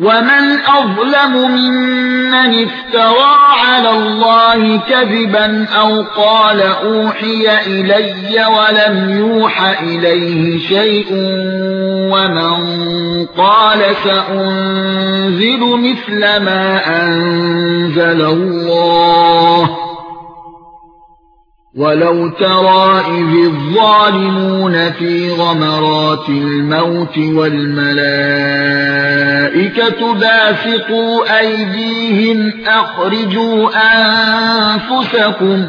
ومن اظلم ممن افترى على الله كذبا أو قال اوحي الي ولم يوحى اليه شيء ومن قال سانزل مثل ما انزل الله ولو ترى اذ الظالمون في غمرات الموت والملائكه باسطوا ايديهم اخرجوا انفسكم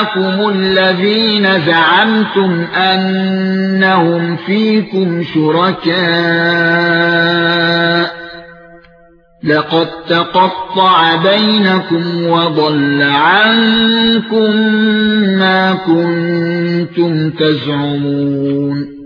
شُفَعَاءَكُمُ الَّذِينَ زَعَمْتُمْ أَنَّهُمْ فِيكُمْ شُرَكَاءُ. لَقَدْ تَقَطَّعَ بَيْنَكُمْ وَضَلَّ عَنكُم مَّا كُنتُمْ تَزْعُمُونَ.